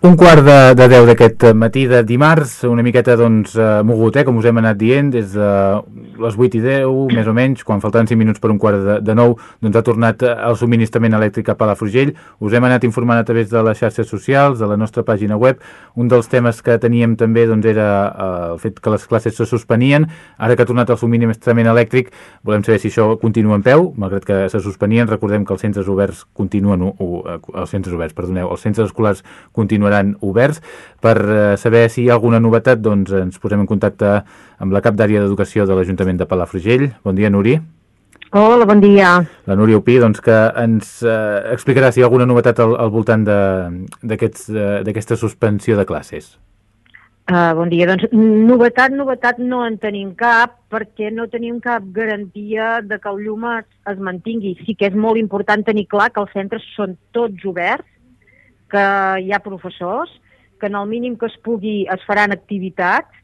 Un quart de, de 10 d'aquest matí de dimarts, una miqueta doncs eh, mogut, eh, com us hem anat dient, des de les 8 i 10, més o menys, quan faltaven 5 minuts per un quart de, de 9, doncs ha tornat el subministrament elèctric a Palafrugell. Us hem anat informant a través de les xarxes socials, de la nostra pàgina web. Un dels temes que teníem també doncs, era eh, el fet que les classes se suspenien. Ara que ha tornat el subministrament elèctric, volem saber si això continua en peu, malgrat que se suspenien. Recordem que els centres oberts continuen, o, o, eh, els centres oberts, perdoneu, els centres escolars continuen continuaran oberts. Per eh, saber si hi ha alguna novetat, doncs ens posem en contacte amb la cap d'àrea d'educació de l'Ajuntament de Palafrugell. Bon dia, Nuri. Hola, bon dia. La Núria Opí, doncs, que ens eh, explicarà si hi ha alguna novetat al, al voltant d'aquesta aquest, suspensió de classes. Uh, bon dia. Doncs novetat, novetat no en tenim cap perquè no tenim cap garantia de que el llum es, es mantingui. Sí que és molt important tenir clar que els centres són tots oberts que hi ha professors, que en el mínim que es pugui es faran activitats,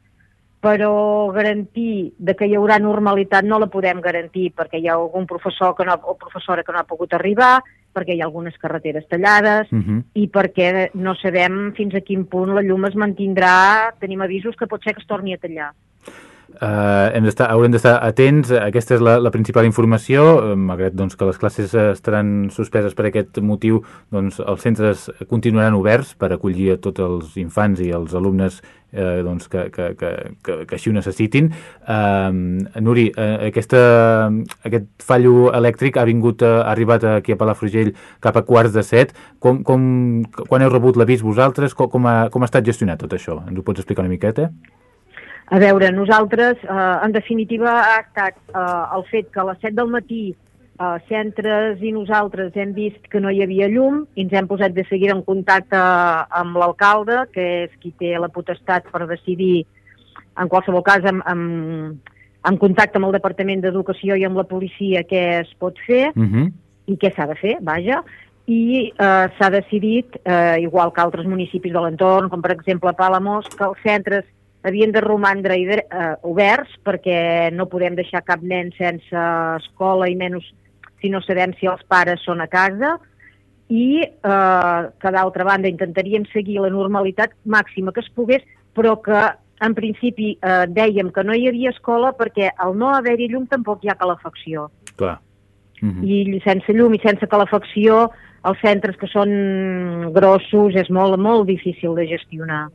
però garantir de que hi haurà normalitat no la podem garantir perquè hi ha algun professor que no, o professora que no ha pogut arribar, perquè hi ha algunes carreteres tallades uh -huh. i perquè no sabem fins a quin punt la llum es mantindrà, tenim avisos que pot ser que es torni a tallar. Uh, hem haurem d'estar atents, aquesta és la, la principal informació, uh, malgrat doncs, que les classes estaran suspeses per aquest motiu, doncs, els centres continuaran oberts per acollir a tots els infants i els alumnes eh, doncs, que, que, que, que, que així ho necessitin. Uh, Nuri, uh, aquesta, aquest fallo elèctric ha vingut, ha arribat aquí a Palafrugell cap a quarts de set. Com, com, quan heu rebut l'avís vosaltres? Com, com, ha, com ha estat gestionat tot això? Ens ho pots explicar una miqueta? A veure, nosaltres, eh, en definitiva, ha estat eh, el fet que a les 7 del matí eh, centres i nosaltres hem vist que no hi havia llum i ens hem posat de seguida en contacte amb l'alcalde, que és qui té la potestat per decidir, en qualsevol cas, amb, amb, en contacte amb el Departament d'Educació i amb la policia què es pot fer uh mhm. -huh. i què s'ha de fer, vaja, i eh, s'ha decidit, eh, igual que altres municipis de l'entorn, com per exemple Palamós, que els centres havien de romandre eh, oberts perquè no podem deixar cap nen sense escola i menys si no sabem si els pares són a casa i eh, que d'altra banda intentaríem seguir la normalitat màxima que es pogués però que en principi eh, dèiem que no hi havia escola perquè al no haver-hi llum tampoc hi ha calefacció. Clar. Uh -huh. I sense llum i sense calefacció els centres que són grossos és molt, molt difícil de gestionar.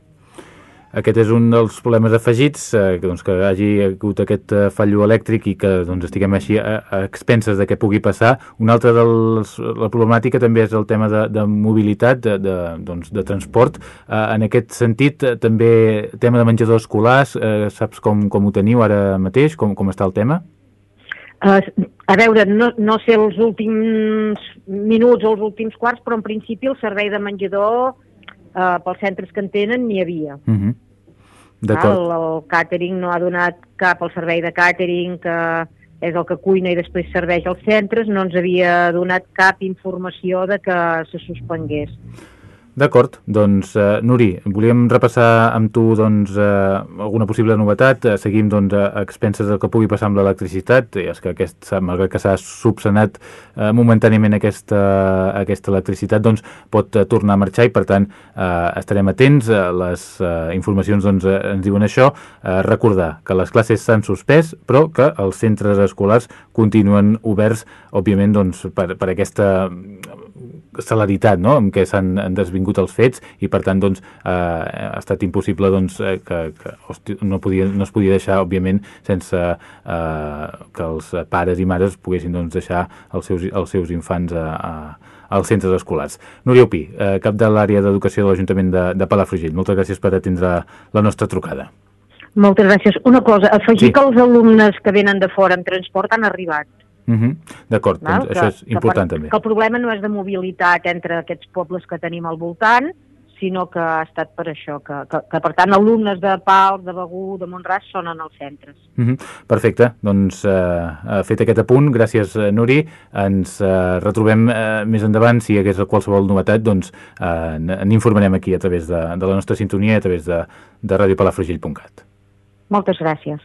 Aquest és un dels problemes afegits, eh, doncs, que hagi hagut aquest eh, fallo elèctric i que doncs, estiguem així a, a expenses de què pugui passar. Una altra de la problemàtica també és el tema de, de mobilitat, de, de, doncs, de transport. Eh, en aquest sentit, eh, també tema de menjadors escolars, eh, saps com, com ho teniu ara mateix, com, com està el tema? Uh, a veure, no, no sé els últims minuts o els últims quarts, però en principi el servei de menjador eh, pels centres que en tenen n'hi havia. Uh mhm. -huh. El, el càtering no ha donat cap al servei de càtering que és el que cuina i després serveix als centres, no ens havia donat cap informació de que se suspengués. D'acord, doncs uh, Nuri, volíem repassar amb tu doncs, uh, alguna possible novetat, uh, seguim doncs, a expenses del que pugui passar amb l'electricitat, és que aquest, malgrat que s'ha subsanat uh, momentàniament aquesta, aquesta electricitat, doncs pot uh, tornar a marxar. I per tant uh, estarem atents, les uh, informacions doncs, uh, ens diuen això, uh, recordar que les classes s'han suspès però que els centres escolars continuen oberts, òbviament doncs, per, per aquesta celeritat no? amb què s'han desvingut els fets i per tant doncs, eh, ha estat impossible doncs, eh, que, que hosti, no, podia, no es podia deixar òbviament sense eh, que els pares i mares poguessin doncs, deixar els seus, els seus infants a, a, als centres escolars. Núria Opí, eh, cap de l'àrea d'educació de l'Ajuntament de, de Palafrugell, moltes gràcies per atendre la nostra trucada. Moltes gràcies. Una cosa, afegir sí. que els alumnes que venen de fora en transport han arribat. Uh -huh. D'acord, doncs que, això és important que, també. Que el problema no és de mobilitat entre aquests pobles que tenim al voltant, sinó que ha estat per això, que, que, que per tant alumnes de Pau, de Begú, de Montràs són en els centres. Uh -huh. Perfecte, doncs eh, fet aquest apunt, gràcies eh, Nuri, ens eh, retrobem eh, més endavant, si hi hagués qualsevol novetat, doncs eh, n'informarem aquí a través de, de la nostra sintonia, a través de, de radiopalafrugell.cat. Moltes gràcies.